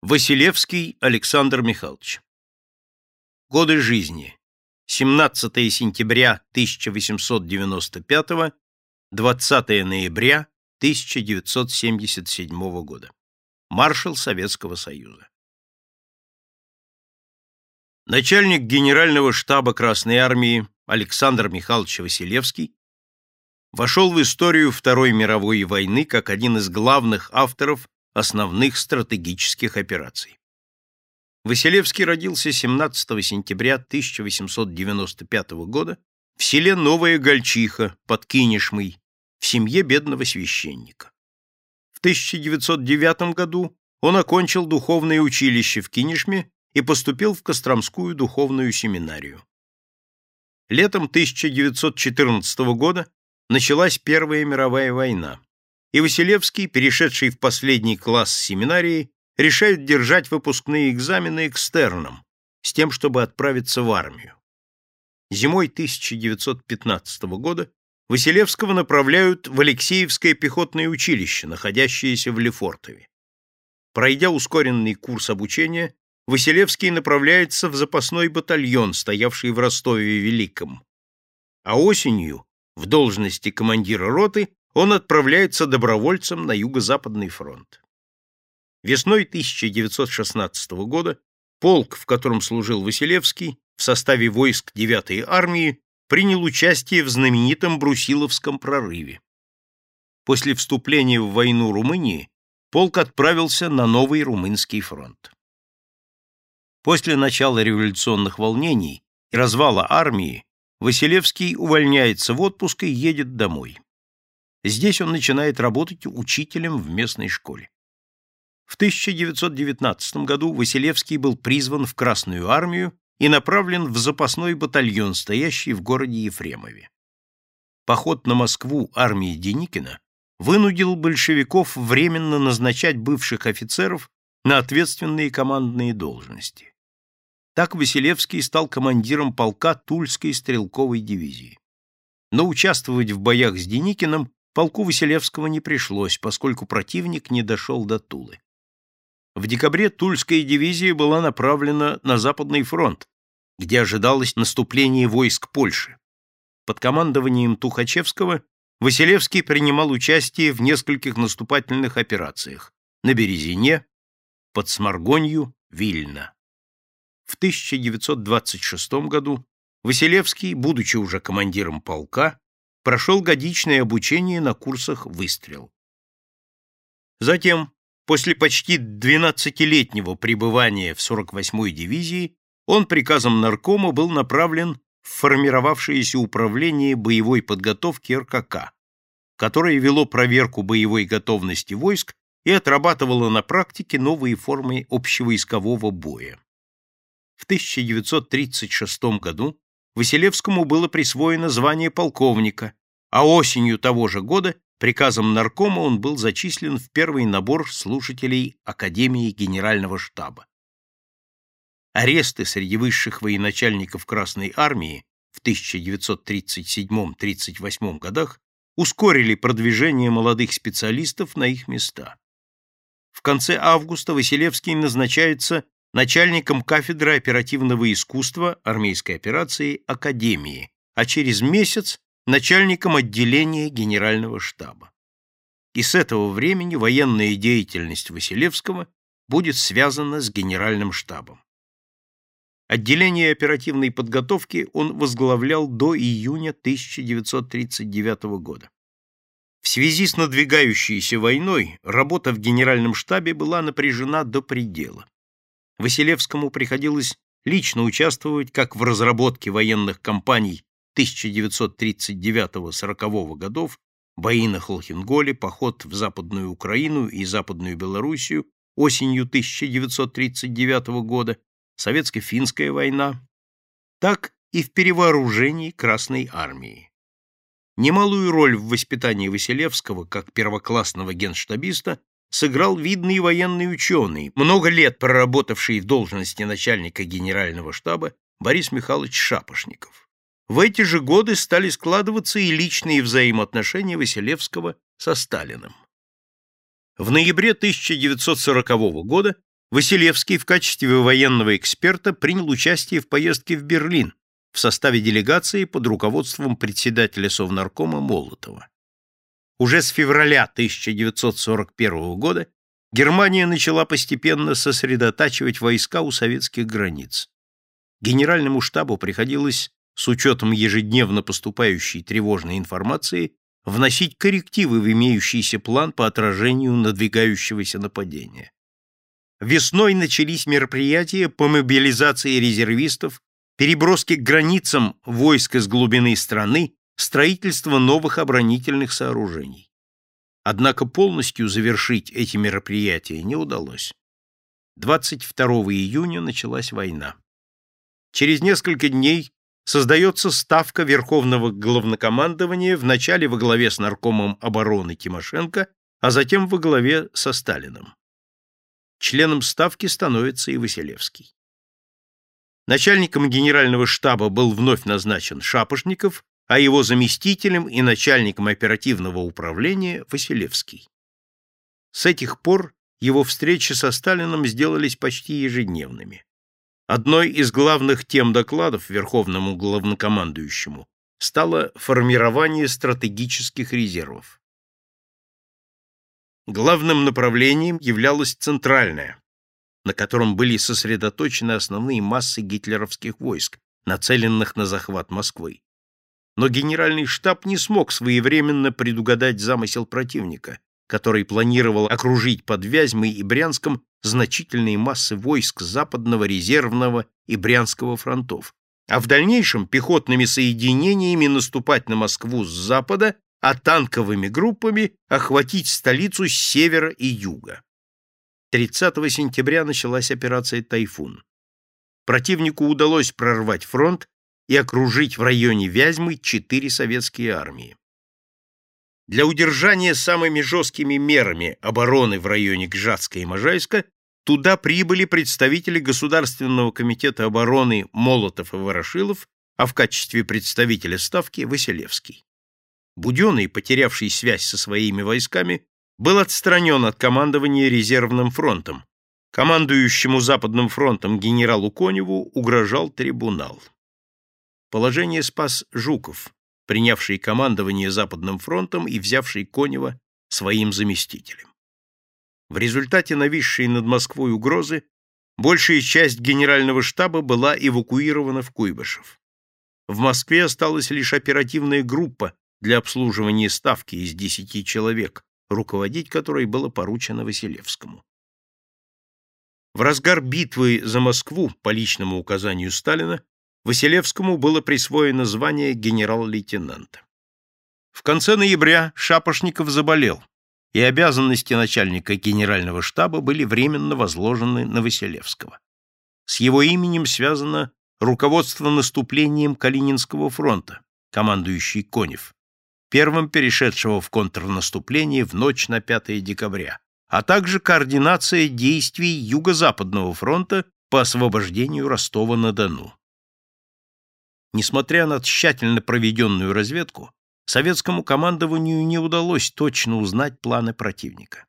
Василевский Александр Михайлович. Годы жизни. 17 сентября 1895, 20 ноября 1977 года. Маршал Советского Союза. Начальник Генерального штаба Красной Армии Александр Михайлович Василевский вошел в историю Второй мировой войны как один из главных авторов основных стратегических операций. Василевский родился 17 сентября 1895 года в селе Новая Гольчиха под Кинешмой в семье бедного священника. В 1909 году он окончил духовное училище в Кинешме и поступил в Костромскую духовную семинарию. Летом 1914 года началась Первая мировая война и Василевский, перешедший в последний класс семинарии, решает держать выпускные экзамены экстерном, с тем, чтобы отправиться в армию. Зимой 1915 года Василевского направляют в Алексеевское пехотное училище, находящееся в Лефортове. Пройдя ускоренный курс обучения, Василевский направляется в запасной батальон, стоявший в Ростове-Великом. А осенью, в должности командира роты, он отправляется добровольцем на Юго-Западный фронт. Весной 1916 года полк, в котором служил Василевский, в составе войск 9-й армии, принял участие в знаменитом Брусиловском прорыве. После вступления в войну Румынии полк отправился на новый румынский фронт. После начала революционных волнений и развала армии Василевский увольняется в отпуск и едет домой. Здесь он начинает работать учителем в местной школе. В 1919 году Василевский был призван в Красную армию и направлен в запасной батальон, стоящий в городе Ефремове. Поход на Москву армии Деникина вынудил большевиков временно назначать бывших офицеров на ответственные командные должности. Так Василевский стал командиром полка Тульской стрелковой дивизии. Но участвовать в боях с Деникиным полку Василевского не пришлось, поскольку противник не дошел до Тулы. В декабре Тульская дивизия была направлена на Западный фронт, где ожидалось наступление войск Польши. Под командованием Тухачевского Василевский принимал участие в нескольких наступательных операциях на Березине, под Сморгонью, Вильно. В 1926 году Василевский, будучи уже командиром полка, прошел годичное обучение на курсах «Выстрел». Затем, после почти 12-летнего пребывания в 48-й дивизии, он приказом наркома был направлен в формировавшееся управление боевой подготовки РКК, которое вело проверку боевой готовности войск и отрабатывало на практике новые формы общевойскового боя. В 1936 году Василевскому было присвоено звание полковника, а осенью того же года приказом наркома он был зачислен в первый набор слушателей Академии Генерального штаба. Аресты среди высших военачальников Красной армии в 1937-38 годах ускорили продвижение молодых специалистов на их места. В конце августа Василевский назначается начальником кафедры оперативного искусства армейской операции Академии, а через месяц начальником отделения Генерального штаба. И с этого времени военная деятельность Василевского будет связана с Генеральным штабом. Отделение оперативной подготовки он возглавлял до июня 1939 года. В связи с надвигающейся войной работа в Генеральном штабе была напряжена до предела. Василевскому приходилось лично участвовать как в разработке военных кампаний 1939-40 годов, бои на Холхенголе, поход в Западную Украину и Западную Белоруссию осенью 1939 года, Советско-финская война, так и в перевооружении Красной армии. Немалую роль в воспитании Василевского как первоклассного генштабиста сыграл видный военный ученый, много лет проработавший в должности начальника генерального штаба Борис Михайлович Шапошников. В эти же годы стали складываться и личные взаимоотношения Василевского со Сталиным. В ноябре 1940 года Василевский в качестве военного эксперта принял участие в поездке в Берлин в составе делегации под руководством председателя Совнаркома Молотова. Уже с февраля 1941 года Германия начала постепенно сосредотачивать войска у советских границ. Генеральному штабу приходилось, с учетом ежедневно поступающей тревожной информации, вносить коррективы в имеющийся план по отражению надвигающегося нападения. Весной начались мероприятия по мобилизации резервистов, переброске к границам войск из глубины страны, строительство новых оборонительных сооружений. Однако полностью завершить эти мероприятия не удалось. 22 июня началась война. Через несколько дней создается ставка Верховного Главнокомандования вначале во главе с наркомом обороны Тимошенко, а затем во главе со Сталиным. Членом ставки становится и Василевский. Начальником генерального штаба был вновь назначен Шапошников, а его заместителем и начальником оперативного управления Василевский. С этих пор его встречи со Сталиным сделались почти ежедневными. Одной из главных тем докладов Верховному главнокомандующему стало формирование стратегических резервов. Главным направлением являлось центральное, на котором были сосредоточены основные массы гитлеровских войск, нацеленных на захват Москвы. Но генеральный штаб не смог своевременно предугадать замысел противника, который планировал окружить под Вязьмой и Брянском значительные массы войск Западного, Резервного и Брянского фронтов, а в дальнейшем пехотными соединениями наступать на Москву с запада а танковыми группами охватить столицу с севера и юга. 30 сентября началась операция «Тайфун». Противнику удалось прорвать фронт и окружить в районе Вязьмы четыре советские армии. Для удержания самыми жесткими мерами обороны в районе Гжатска и Можайска туда прибыли представители Государственного комитета обороны Молотов и Ворошилов, а в качестве представителя Ставки – Василевский. Буденный, потерявший связь со своими войсками, был отстранен от командования резервным фронтом. Командующему Западным фронтом генералу Коневу угрожал трибунал. Положение спас Жуков, принявший командование Западным фронтом и взявший Конева своим заместителем. В результате нависшей над Москвой угрозы большая часть генерального штаба была эвакуирована в Куйбышев. В Москве осталась лишь оперативная группа для обслуживания ставки из десяти человек, руководить которой было поручено Василевскому. В разгар битвы за Москву по личному указанию Сталина Василевскому было присвоено звание генерал-лейтенанта. В конце ноября Шапошников заболел, и обязанности начальника генерального штаба были временно возложены на Василевского. С его именем связано руководство наступлением Калининского фронта, командующий Конев, первым перешедшего в контрнаступление в ночь на 5 декабря, а также координация действий Юго-Западного фронта по освобождению Ростова-на-Дону. Несмотря на тщательно проведенную разведку, советскому командованию не удалось точно узнать планы противника.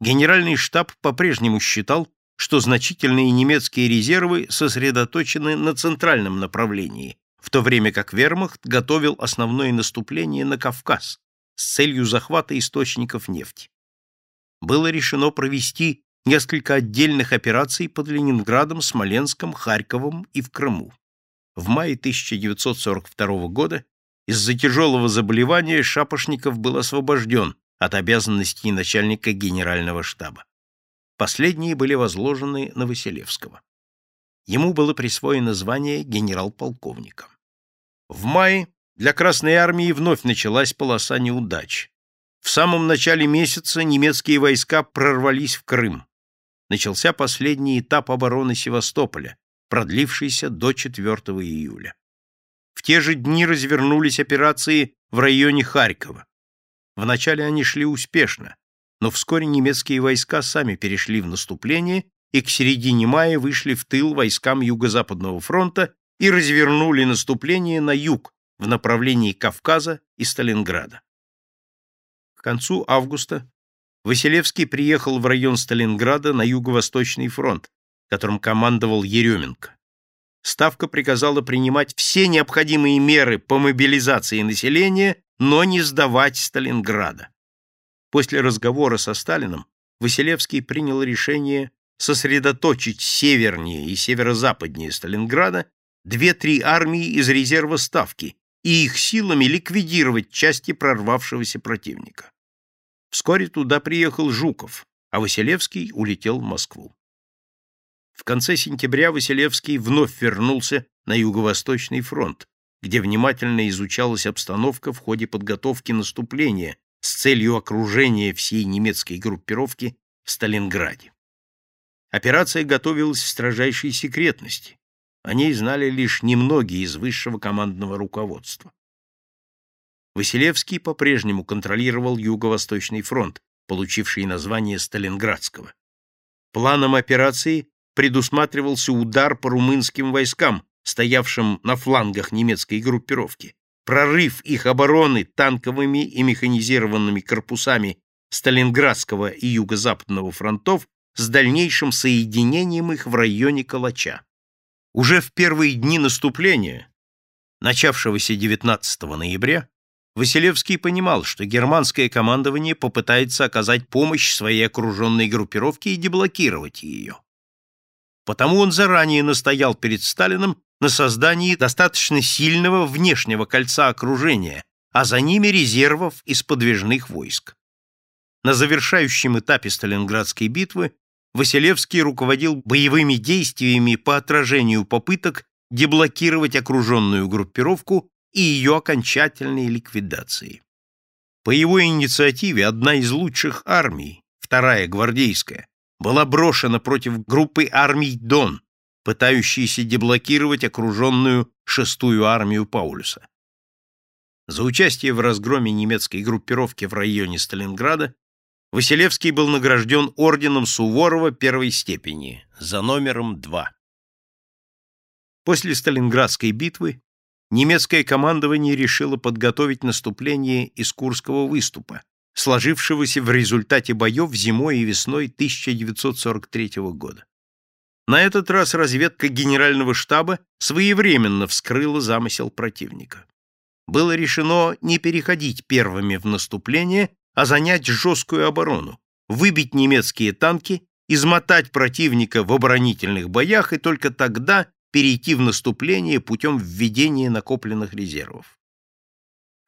Генеральный штаб по-прежнему считал, что значительные немецкие резервы сосредоточены на центральном направлении, в то время как вермахт готовил основное наступление на Кавказ с целью захвата источников нефти. Было решено провести несколько отдельных операций под Ленинградом, Смоленском, Харьковом и в Крыму. В мае 1942 года из-за тяжелого заболевания Шапошников был освобожден от обязанностей начальника генерального штаба. Последние были возложены на Василевского. Ему было присвоено звание генерал-полковника. В мае для Красной армии вновь началась полоса неудач. В самом начале месяца немецкие войска прорвались в Крым. Начался последний этап обороны Севастополя, продлившийся до 4 июля. В те же дни развернулись операции в районе Харькова. Вначале они шли успешно, но вскоре немецкие войска сами перешли в наступление и к середине мая вышли в тыл войскам Юго-Западного фронта и развернули наступление на юг в направлении Кавказа и Сталинграда. К концу августа Василевский приехал в район Сталинграда на Юго-Восточный фронт, которым командовал Еременко. Ставка приказала принимать все необходимые меры по мобилизации населения, но не сдавать Сталинграда. После разговора со Сталином Василевский принял решение сосредоточить севернее и северо-западнее Сталинграда две-три армии из резерва Ставки и их силами ликвидировать части прорвавшегося противника. Вскоре туда приехал Жуков, а Василевский улетел в Москву. В конце сентября Василевский вновь вернулся на Юго-Восточный фронт, где внимательно изучалась обстановка в ходе подготовки наступления с целью окружения всей немецкой группировки в Сталинграде. Операция готовилась в строжайшей секретности. О ней знали лишь немногие из высшего командного руководства. Василевский по-прежнему контролировал Юго-Восточный фронт, получивший название Сталинградского. Планом операции предусматривался удар по румынским войскам, стоявшим на флангах немецкой группировки, прорыв их обороны танковыми и механизированными корпусами Сталинградского и Юго-Западного фронтов с дальнейшим соединением их в районе Калача. Уже в первые дни наступления, начавшегося 19 ноября, Василевский понимал, что германское командование попытается оказать помощь своей окруженной группировке и деблокировать ее. Потому он заранее настоял перед Сталином на создании достаточно сильного внешнего кольца окружения, а за ними резервов из подвижных войск. На завершающем этапе Сталинградской битвы Василевский руководил боевыми действиями по отражению попыток деблокировать окруженную группировку и ее окончательной ликвидации. По его инициативе одна из лучших армий, вторая гвардейская, была брошена против группы армий Дон, пытающейся деблокировать окруженную шестую армию Паулюса. За участие в разгроме немецкой группировки в районе Сталинграда Василевский был награжден орденом Суворова первой степени за номером 2. После Сталинградской битвы немецкое командование решило подготовить наступление из Курского выступа, сложившегося в результате боев зимой и весной 1943 года. На этот раз разведка генерального штаба своевременно вскрыла замысел противника. Было решено не переходить первыми в наступление а занять жесткую оборону, выбить немецкие танки, измотать противника в оборонительных боях и только тогда перейти в наступление путем введения накопленных резервов.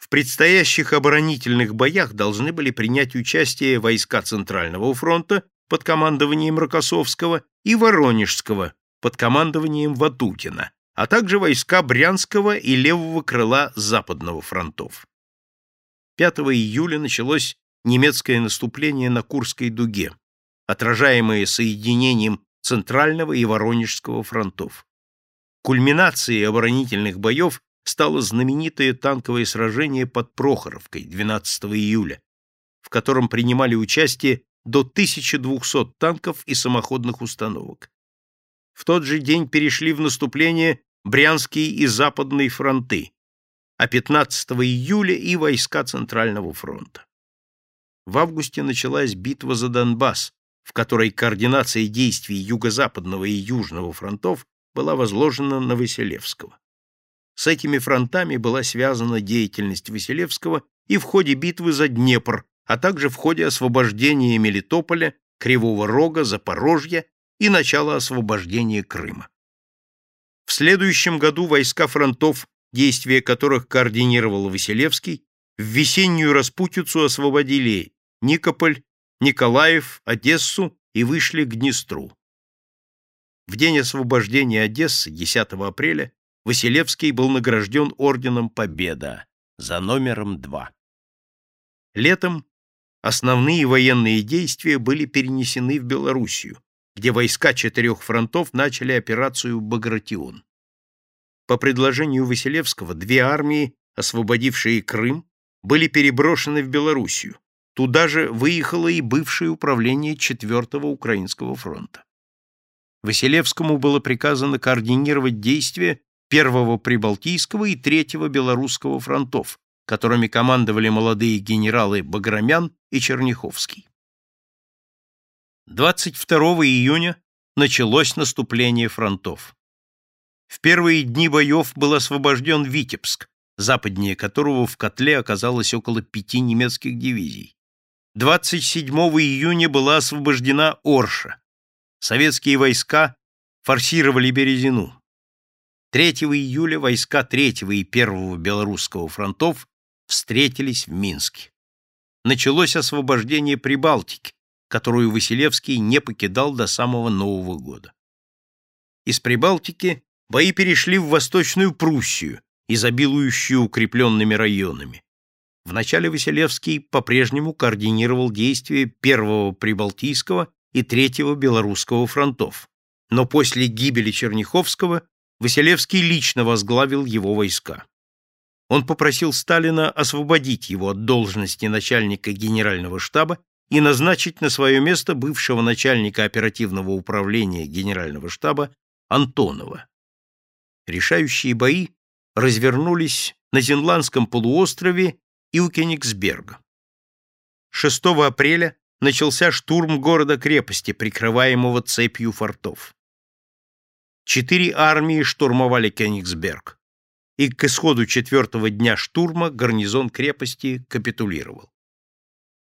В предстоящих оборонительных боях должны были принять участие войска Центрального фронта под командованием Рокоссовского и Воронежского под командованием Ватутина, а также войска Брянского и левого крыла Западного фронтов. 5 июля началось немецкое наступление на Курской дуге, отражаемое соединением Центрального и Воронежского фронтов. Кульминацией оборонительных боев стало знаменитое танковое сражение под Прохоровкой 12 июля, в котором принимали участие до 1200 танков и самоходных установок. В тот же день перешли в наступление Брянские и Западные фронты, а 15 июля и войска Центрального фронта. В августе началась битва за Донбасс, в которой координация действий Юго-Западного и Южного фронтов была возложена на Василевского. С этими фронтами была связана деятельность Василевского и в ходе битвы за Днепр, а также в ходе освобождения Мелитополя, Кривого Рога, Запорожья и начала освобождения Крыма. В следующем году войска фронтов действия которых координировал Василевский, в весеннюю распутицу освободили Никополь, Николаев, Одессу и вышли к Днестру. В день освобождения Одессы, 10 апреля, Василевский был награжден орденом Победа за номером 2. Летом основные военные действия были перенесены в Белоруссию, где войска четырех фронтов начали операцию «Багратион». По предложению Василевского две армии, освободившие Крым, были переброшены в Белоруссию. Туда же выехало и бывшее управление 4-го Украинского фронта. Василевскому было приказано координировать действия Первого Прибалтийского и Третьего Белорусского фронтов, которыми командовали молодые генералы Баграмян и Черняховский. 22 июня началось наступление фронтов. В первые дни боев был освобожден Витебск, западнее которого в котле оказалось около пяти немецких дивизий. 27 июня была освобождена Орша. Советские войска форсировали Березину. 3 июля войска 3 и 1 Белорусского фронтов встретились в Минске. Началось освобождение Прибалтики, которую Василевский не покидал до самого Нового года. Из Прибалтики бои перешли в Восточную Пруссию, изобилующую укрепленными районами. Вначале Василевский по-прежнему координировал действия Первого Прибалтийского и Третьего Белорусского фронтов, но после гибели Черняховского Василевский лично возглавил его войска. Он попросил Сталина освободить его от должности начальника генерального штаба и назначить на свое место бывшего начальника оперативного управления генерального штаба Антонова. Решающие бои развернулись на Зинландском полуострове и у Кенигсберга. 6 апреля начался штурм города-крепости, прикрываемого цепью фортов. Четыре армии штурмовали Кенигсберг, и к исходу четвертого дня штурма гарнизон крепости капитулировал.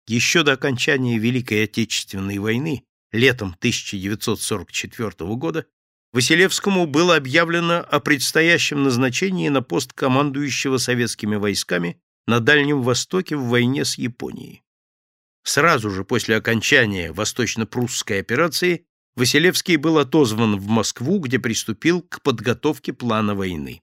Еще до окончания Великой Отечественной войны, летом 1944 года, Василевскому было объявлено о предстоящем назначении на пост командующего советскими войсками на Дальнем Востоке в войне с Японией. Сразу же после окончания восточно-прусской операции Василевский был отозван в Москву, где приступил к подготовке плана войны.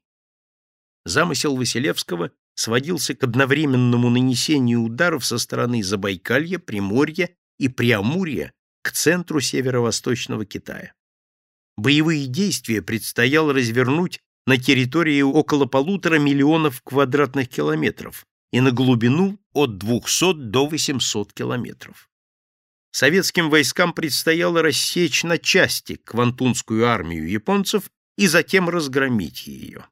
Замысел Василевского сводился к одновременному нанесению ударов со стороны Забайкалья, Приморья и Преамурья к центру северо-восточного Китая. Боевые действия предстояло развернуть на территории около полутора миллионов квадратных километров и на глубину от 200 до 800 километров. Советским войскам предстояло рассечь на части Квантунскую армию японцев и затем разгромить ее.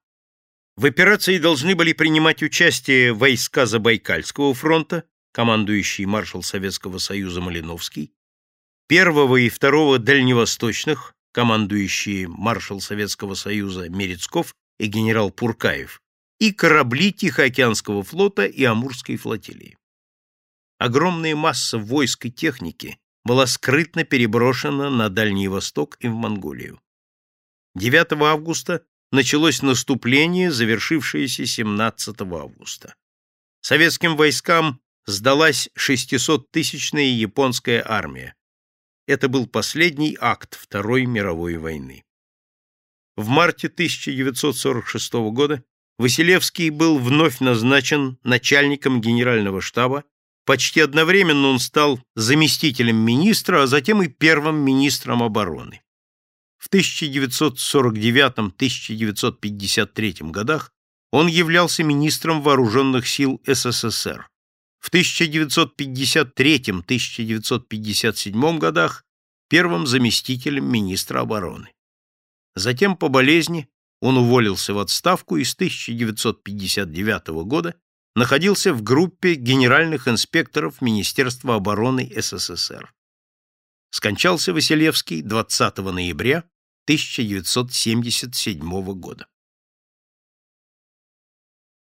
В операции должны были принимать участие войска Забайкальского фронта, командующий маршал Советского Союза Малиновский, первого и второго дальневосточных, командующие маршал Советского Союза Мерецков и генерал Пуркаев, и корабли Тихоокеанского флота и Амурской флотилии. Огромная масса войск и техники была скрытно переброшена на Дальний Восток и в Монголию. 9 августа началось наступление, завершившееся 17 августа. Советским войскам сдалась 600-тысячная японская армия, это был последний акт Второй мировой войны. В марте 1946 года Василевский был вновь назначен начальником генерального штаба, почти одновременно он стал заместителем министра, а затем и первым министром обороны. В 1949-1953 годах он являлся министром вооруженных сил СССР в 1953-1957 годах первым заместителем министра обороны. Затем по болезни он уволился в отставку и с 1959 года находился в группе генеральных инспекторов Министерства обороны СССР. Скончался Василевский 20 ноября 1977 года.